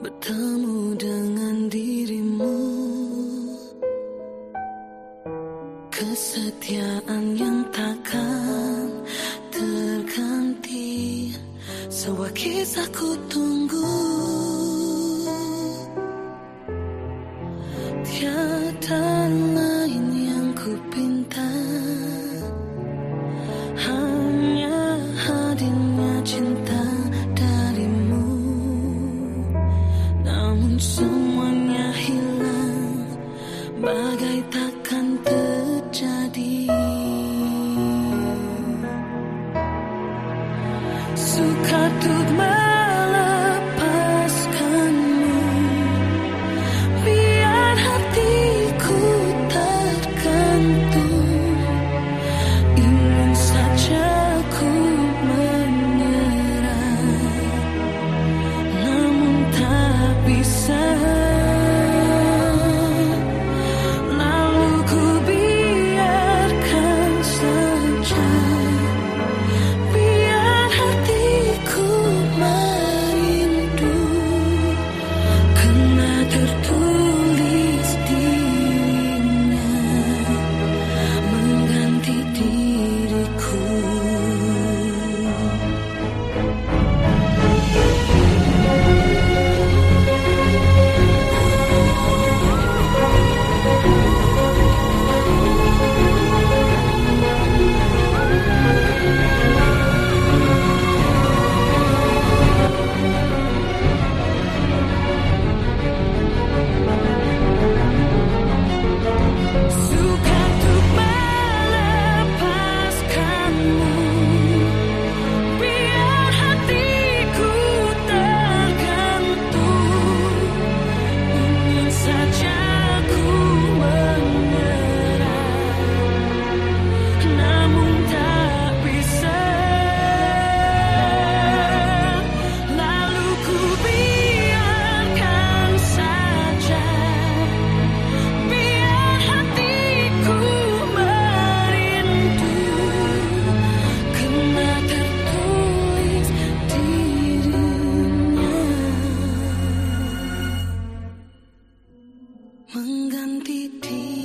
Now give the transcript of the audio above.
Bertemu dengan dirimu. Kesetiaan yang takkan terganti. Sebuah kisah ku tunggu mengganti dia.